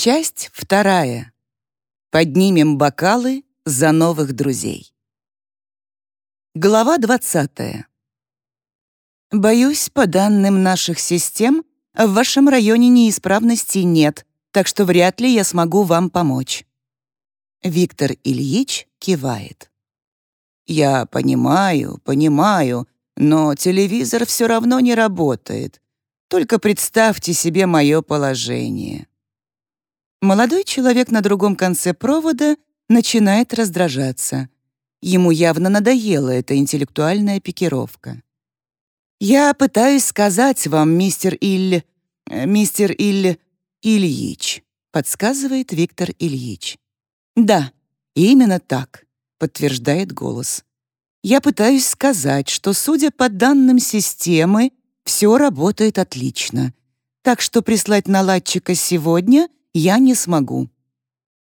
Часть вторая. Поднимем бокалы за новых друзей. Глава 20. Боюсь, по данным наших систем, в вашем районе неисправностей нет, так что вряд ли я смогу вам помочь. Виктор Ильич кивает. Я понимаю, понимаю, но телевизор все равно не работает. Только представьте себе мое положение. Молодой человек на другом конце провода начинает раздражаться. Ему явно надоела эта интеллектуальная пикировка. «Я пытаюсь сказать вам, мистер Иль... Э, мистер Иль... Ильич», — подсказывает Виктор Ильич. «Да, именно так», — подтверждает голос. «Я пытаюсь сказать, что, судя по данным системы, все работает отлично. Так что прислать наладчика сегодня я не смогу».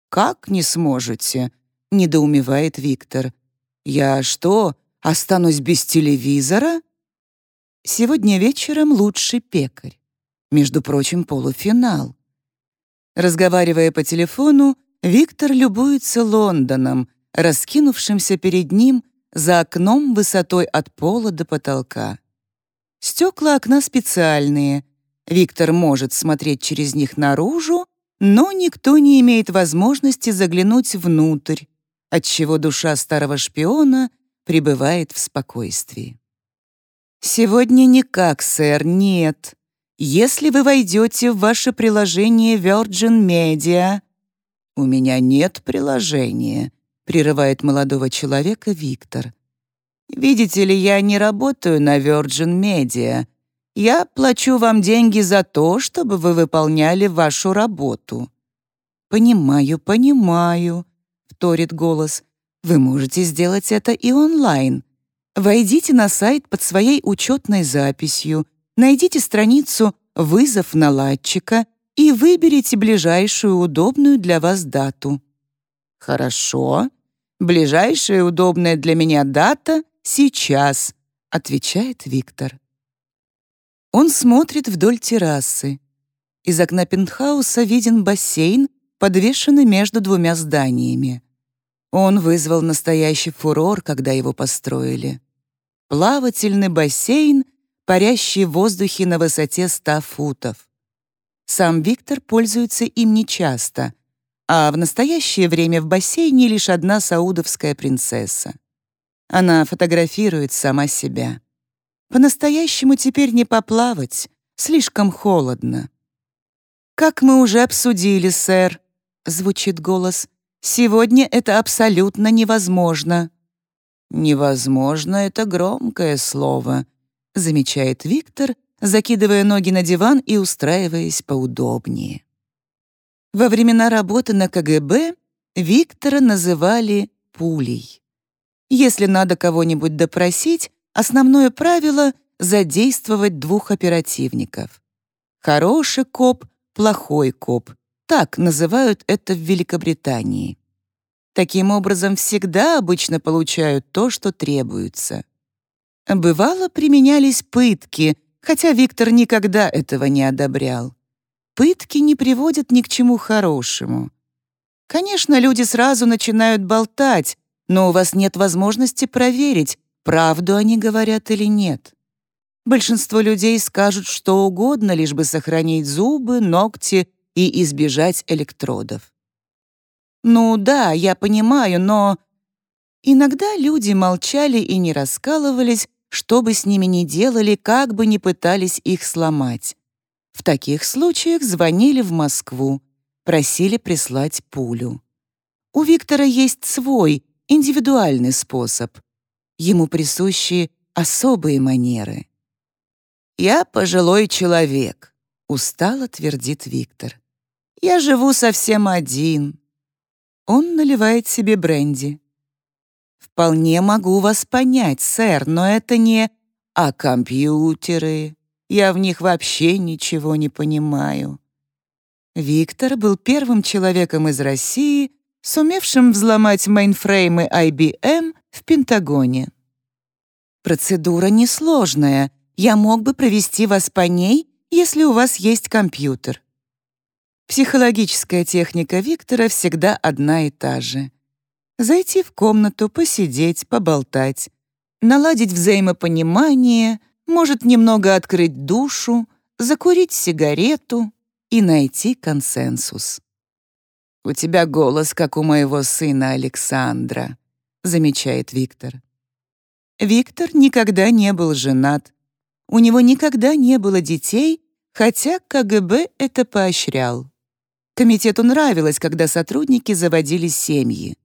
«Как не сможете?» — недоумевает Виктор. «Я что, останусь без телевизора?» Сегодня вечером лучший пекарь. Между прочим, полуфинал. Разговаривая по телефону, Виктор любуется Лондоном, раскинувшимся перед ним за окном высотой от пола до потолка. Стекла окна специальные. Виктор может смотреть через них наружу, но никто не имеет возможности заглянуть внутрь, отчего душа старого шпиона пребывает в спокойствии. «Сегодня никак, сэр, нет. Если вы войдете в ваше приложение Virgin Media...» «У меня нет приложения», — прерывает молодого человека Виктор. «Видите ли, я не работаю на Virgin Media. Я плачу вам деньги за то, чтобы вы выполняли вашу работу». «Понимаю, понимаю», — вторит голос. «Вы можете сделать это и онлайн. Войдите на сайт под своей учетной записью, найдите страницу «Вызов наладчика» и выберите ближайшую удобную для вас дату. «Хорошо. Ближайшая удобная для меня дата — сейчас», — отвечает Виктор. Он смотрит вдоль террасы. Из окна пентхауса виден бассейн, подвешенный между двумя зданиями. Он вызвал настоящий фурор, когда его построили плавательный бассейн, парящий в воздухе на высоте 100 футов. Сам Виктор пользуется им нечасто, а в настоящее время в бассейне лишь одна саудовская принцесса. Она фотографирует сама себя. По-настоящему теперь не поплавать, слишком холодно. «Как мы уже обсудили, сэр», — звучит голос, «сегодня это абсолютно невозможно». «Невозможно — это громкое слово», — замечает Виктор, закидывая ноги на диван и устраиваясь поудобнее. Во времена работы на КГБ Виктора называли «пулей». Если надо кого-нибудь допросить, основное правило — задействовать двух оперативников. Хороший коп, плохой коп — так называют это в Великобритании. Таким образом, всегда обычно получают то, что требуется. Бывало, применялись пытки, хотя Виктор никогда этого не одобрял. Пытки не приводят ни к чему хорошему. Конечно, люди сразу начинают болтать, но у вас нет возможности проверить, правду они говорят или нет. Большинство людей скажут что угодно, лишь бы сохранить зубы, ногти и избежать электродов. «Ну да, я понимаю, но...» Иногда люди молчали и не раскалывались, что бы с ними ни делали, как бы ни пытались их сломать. В таких случаях звонили в Москву, просили прислать пулю. У Виктора есть свой, индивидуальный способ. Ему присущи особые манеры. «Я пожилой человек», — устало твердит Виктор. «Я живу совсем один, он наливает себе бренди. «Вполне могу вас понять, сэр, но это не... А компьютеры? Я в них вообще ничего не понимаю». Виктор был первым человеком из России, сумевшим взломать мейнфреймы IBM в Пентагоне. Процедура несложная. Я мог бы провести вас по ней, если у вас есть компьютер. Психологическая техника Виктора всегда одна и та же. Зайти в комнату, посидеть, поболтать, наладить взаимопонимание, может немного открыть душу, закурить сигарету и найти консенсус. «У тебя голос, как у моего сына Александра», — замечает Виктор. Виктор никогда не был женат. У него никогда не было детей, хотя КГБ это поощрял. Комитету нравилось, когда сотрудники заводили семьи.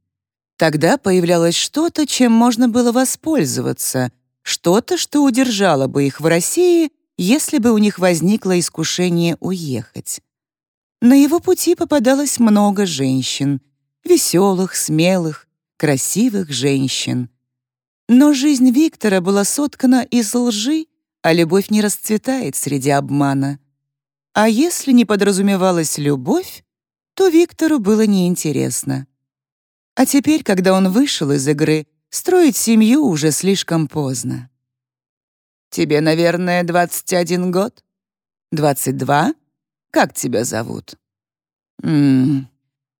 Тогда появлялось что-то, чем можно было воспользоваться, что-то, что удержало бы их в России, если бы у них возникло искушение уехать. На его пути попадалось много женщин, веселых, смелых, красивых женщин. Но жизнь Виктора была соткана из лжи, а любовь не расцветает среди обмана. А если не подразумевалась любовь, то Виктору было неинтересно. А теперь, когда он вышел из игры, строить семью уже слишком поздно. «Тебе, наверное, 21 год?» «22?» Как тебя зовут?» «М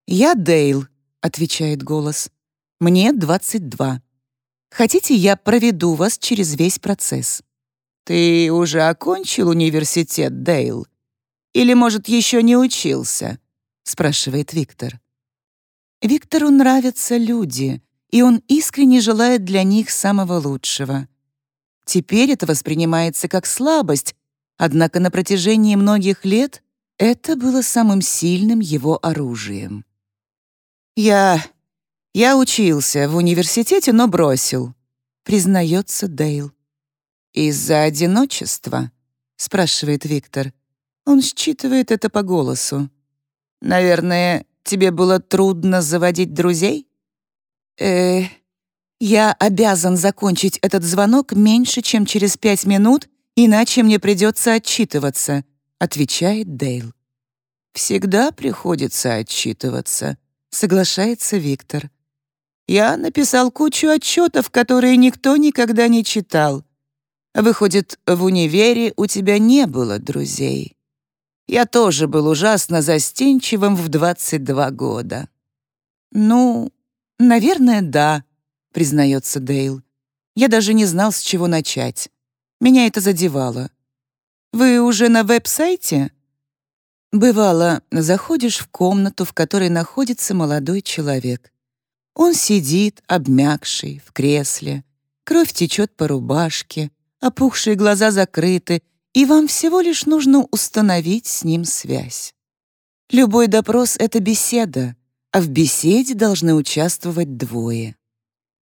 «Я Дейл», — отвечает голос. «Мне 22. Хотите, я проведу вас через весь процесс?» «Ты уже окончил университет, Дейл? Или, может, еще не учился?» — спрашивает Виктор. Виктору нравятся люди, и он искренне желает для них самого лучшего. Теперь это воспринимается как слабость, однако на протяжении многих лет это было самым сильным его оружием. «Я... я учился в университете, но бросил», — признается Дейл. «Из-за одиночества?» — спрашивает Виктор. Он считывает это по голосу. «Наверное, тебе было трудно заводить друзей?» «Э, я обязан закончить этот звонок меньше, чем через пять минут, иначе мне придется отчитываться», отвечает Дейл. «Всегда приходится отчитываться», — соглашается Виктор. «Я написал кучу отчетов, которые никто никогда не читал. Выходит, в универе у тебя не было друзей. Я тоже был ужасно застенчивым в 22 года». «Ну, наверное, да», — признается Дейл. «Я даже не знал, с чего начать. Меня это задевало. Вы уже на веб-сайте?» Бывало, заходишь в комнату, в которой находится молодой человек. Он сидит, обмякший, в кресле. Кровь течет по рубашке, опухшие глаза закрыты, и вам всего лишь нужно установить с ним связь. Любой допрос — это беседа, а в беседе должны участвовать двое.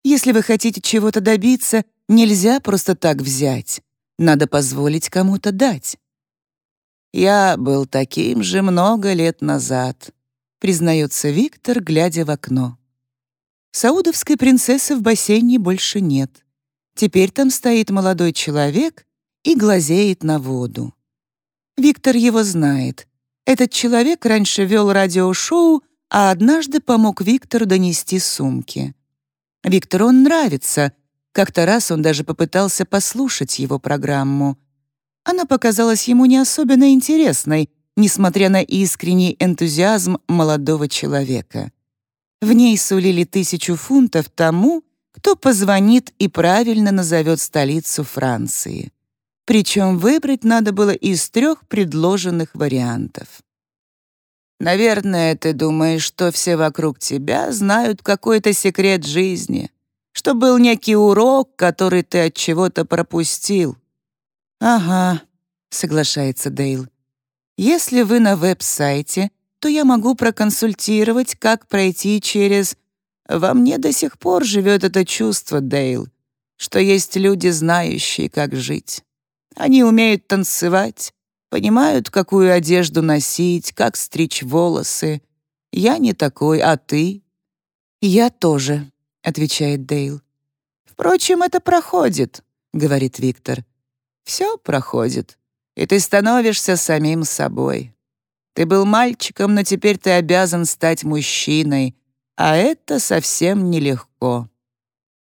Если вы хотите чего-то добиться, нельзя просто так взять. Надо позволить кому-то дать. Я был таким же много лет назад, признается Виктор, глядя в окно. Саудовской принцессы в бассейне больше нет. Теперь там стоит молодой человек и глазеет на воду. Виктор его знает. Этот человек раньше вел радиошоу, а однажды помог Виктору донести сумки. Виктору он нравится — как-то раз он даже попытался послушать его программу. Она показалась ему не особенно интересной, несмотря на искренний энтузиазм молодого человека. В ней сулили тысячу фунтов тому, кто позвонит и правильно назовет столицу Франции. Причем выбрать надо было из трех предложенных вариантов. «Наверное, ты думаешь, что все вокруг тебя знают какой-то секрет жизни», что был некий урок, который ты от чего-то пропустил». «Ага», — соглашается Дейл. «Если вы на веб-сайте, то я могу проконсультировать, как пройти через... Во мне до сих пор живет это чувство, Дейл, что есть люди, знающие, как жить. Они умеют танцевать, понимают, какую одежду носить, как стричь волосы. Я не такой, а ты?» «Я тоже», отвечает Дейл. Впрочем, это проходит, говорит Виктор. Все проходит, и ты становишься самим собой. Ты был мальчиком, но теперь ты обязан стать мужчиной, а это совсем нелегко.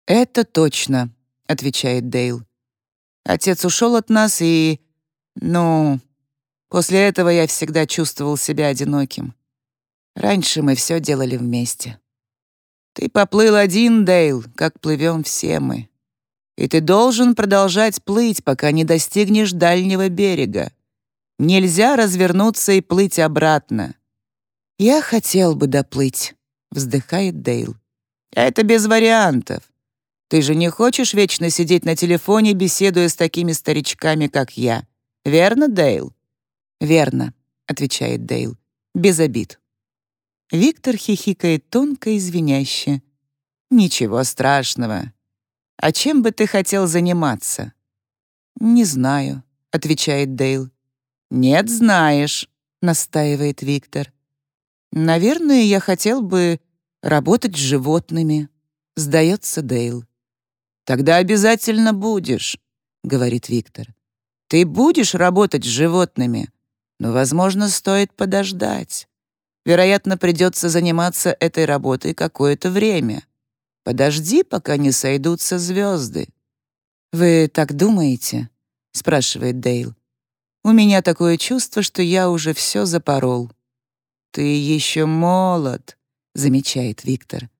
Это точно, отвечает Дейл. Отец ушел от нас и... Ну, После этого я всегда чувствовал себя одиноким. Раньше мы все делали вместе. Ты поплыл один, Дейл, как плывем все мы. И ты должен продолжать плыть, пока не достигнешь дальнего берега. Нельзя развернуться и плыть обратно. Я хотел бы доплыть, вздыхает Дейл. Это без вариантов. Ты же не хочешь вечно сидеть на телефоне, беседуя с такими старичками, как я. Верно, Дейл? «Верно», — отвечает Дейл, — «без обид». Виктор хихикает тонко и звеняще. «Ничего страшного. А чем бы ты хотел заниматься?» «Не знаю», — отвечает Дейл. «Нет, знаешь», — настаивает Виктор. «Наверное, я хотел бы работать с животными», — сдается Дейл. «Тогда обязательно будешь», — говорит Виктор. «Ты будешь работать с животными, но, возможно, стоит подождать. Вероятно, придется заниматься этой работой какое-то время. Подожди, пока не сойдутся звезды. «Вы так думаете?» — спрашивает Дейл. «У меня такое чувство, что я уже все запорол». «Ты еще молод», — замечает Виктор.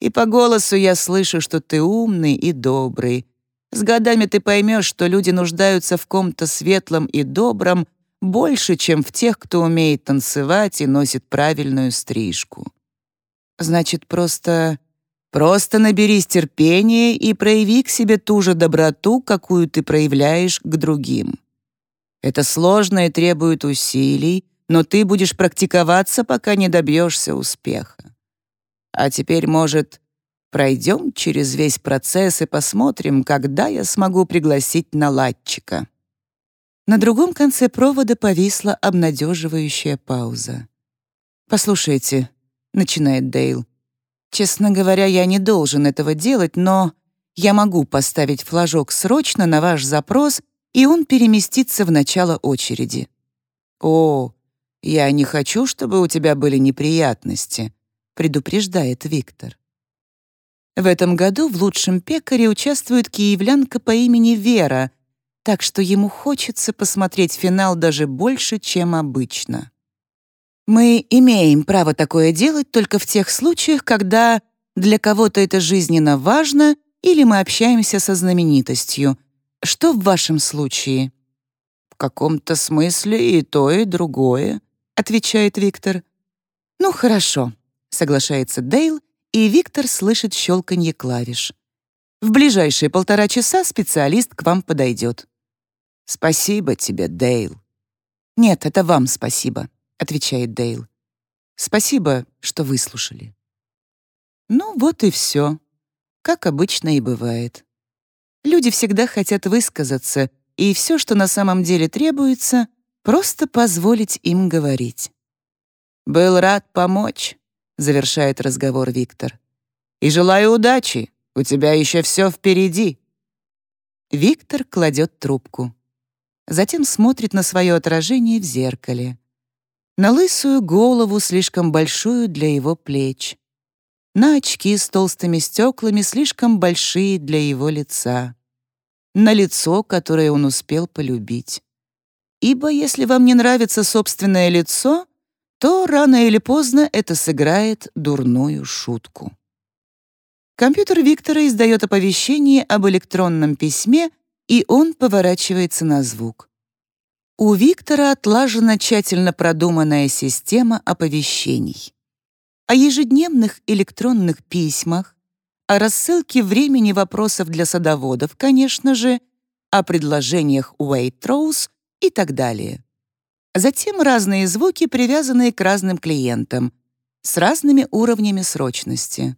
«И по голосу я слышу, что ты умный и добрый. С годами ты поймешь, что люди нуждаются в ком-то светлом и добром, больше, чем в тех, кто умеет танцевать и носит правильную стрижку. Значит, просто... Просто наберись терпения и прояви к себе ту же доброту, какую ты проявляешь к другим. Это сложно и требует усилий, но ты будешь практиковаться, пока не добьешься успеха. А теперь, может, пройдем через весь процесс и посмотрим, когда я смогу пригласить наладчика. На другом конце провода повисла обнадеживающая пауза. «Послушайте», — начинает Дейл, «честно говоря, я не должен этого делать, но я могу поставить флажок срочно на ваш запрос, и он переместится в начало очереди». «О, я не хочу, чтобы у тебя были неприятности», — предупреждает Виктор. В этом году в «Лучшем пекаре» участвует киевлянка по имени Вера — так что ему хочется посмотреть финал даже больше, чем обычно. Мы имеем право такое делать только в тех случаях, когда для кого-то это жизненно важно или мы общаемся со знаменитостью. Что в вашем случае? В каком-то смысле и то, и другое, отвечает Виктор. Ну хорошо, соглашается Дейл, и Виктор слышит щелканье клавиш. В ближайшие полтора часа специалист к вам подойдет. «Спасибо тебе, Дейл». «Нет, это вам спасибо», — отвечает Дейл. «Спасибо, что выслушали». Ну вот и все. Как обычно и бывает. Люди всегда хотят высказаться, и все, что на самом деле требуется, просто позволить им говорить. «Был рад помочь», — завершает разговор Виктор. «И желаю удачи, у тебя еще все впереди». Виктор кладет трубку затем смотрит на свое отражение в зеркале. На лысую голову, слишком большую для его плеч. На очки с толстыми стеклами, слишком большие для его лица. На лицо, которое он успел полюбить. Ибо если вам не нравится собственное лицо, то рано или поздно это сыграет дурную шутку. Компьютер Виктора издает оповещение об электронном письме — и он поворачивается на звук. У Виктора отлажена тщательно продуманная система оповещений. О ежедневных электронных письмах, о рассылке времени вопросов для садоводов, конечно же, о предложениях Waitrose и так далее. Затем разные звуки, привязанные к разным клиентам, с разными уровнями срочности.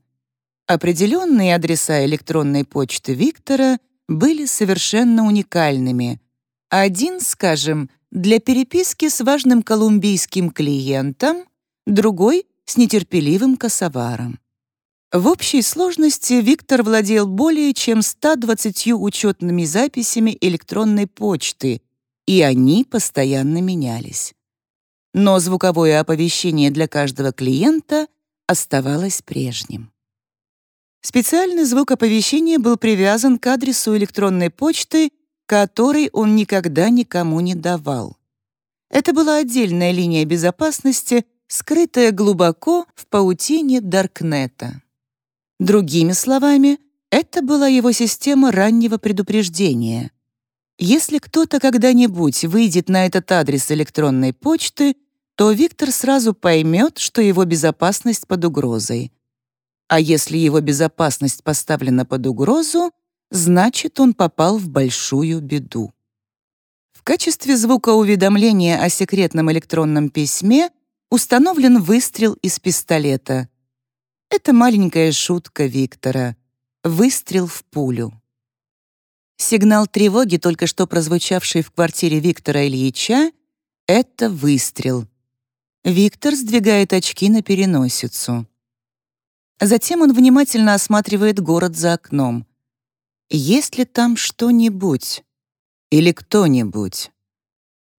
Определенные адреса электронной почты Виктора — были совершенно уникальными. Один, скажем, для переписки с важным колумбийским клиентом, другой — с нетерпеливым косоваром. В общей сложности Виктор владел более чем 120 учетными записями электронной почты, и они постоянно менялись. Но звуковое оповещение для каждого клиента оставалось прежним. Специальный звук оповещения был привязан к адресу электронной почты, который он никогда никому не давал. Это была отдельная линия безопасности, скрытая глубоко в паутине Даркнета. Другими словами, это была его система раннего предупреждения. Если кто-то когда-нибудь выйдет на этот адрес электронной почты, то Виктор сразу поймет, что его безопасность под угрозой. А если его безопасность поставлена под угрозу, значит, он попал в большую беду. В качестве звукоуведомления о секретном электронном письме установлен выстрел из пистолета. Это маленькая шутка Виктора. Выстрел в пулю. Сигнал тревоги, только что прозвучавший в квартире Виктора Ильича, — это выстрел. Виктор сдвигает очки на переносицу. Затем он внимательно осматривает город за окном. Есть ли там что-нибудь? Или кто-нибудь?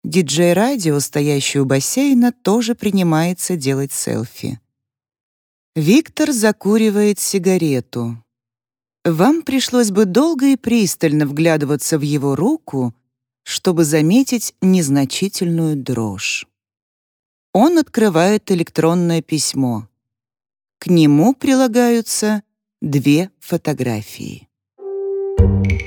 Диджей-радио, стоящий у бассейна, тоже принимается делать селфи. Виктор закуривает сигарету. Вам пришлось бы долго и пристально вглядываться в его руку, чтобы заметить незначительную дрожь. Он открывает электронное письмо. К нему прилагаются две фотографии. Thank you.